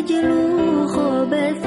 النفس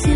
لنفس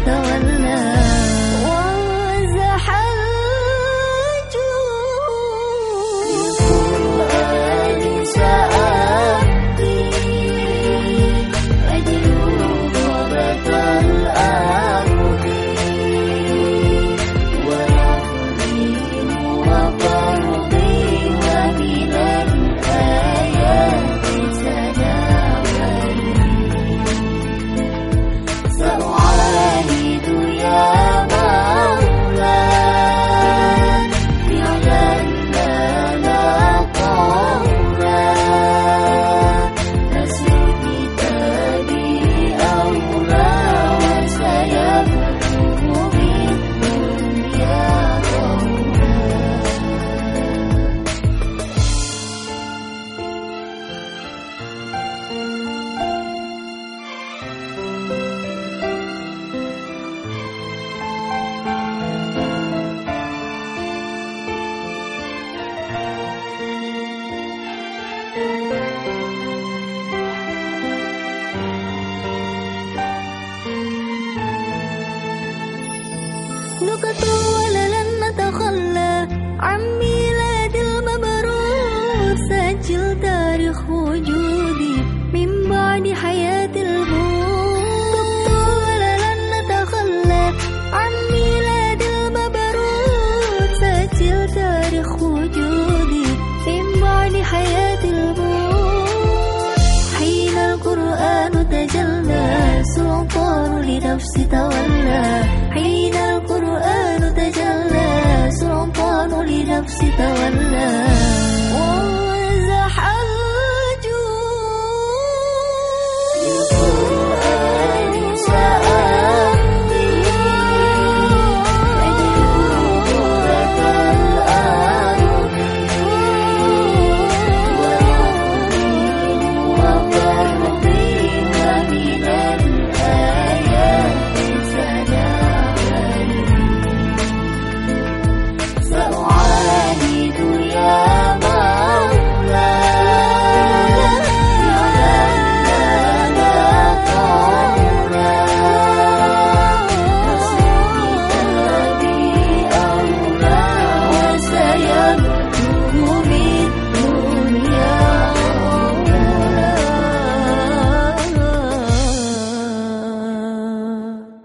تولى نقطة لن نتخلى عن ميلاد المبرور. سجل تاريخ وجودي من بعد حياة البور لن نتخلى عن ميلاد المبرور. سجل تاريخ وجودي من بعد حياة البور حين القرآن تجلى سلطان لنفسي تولى. حين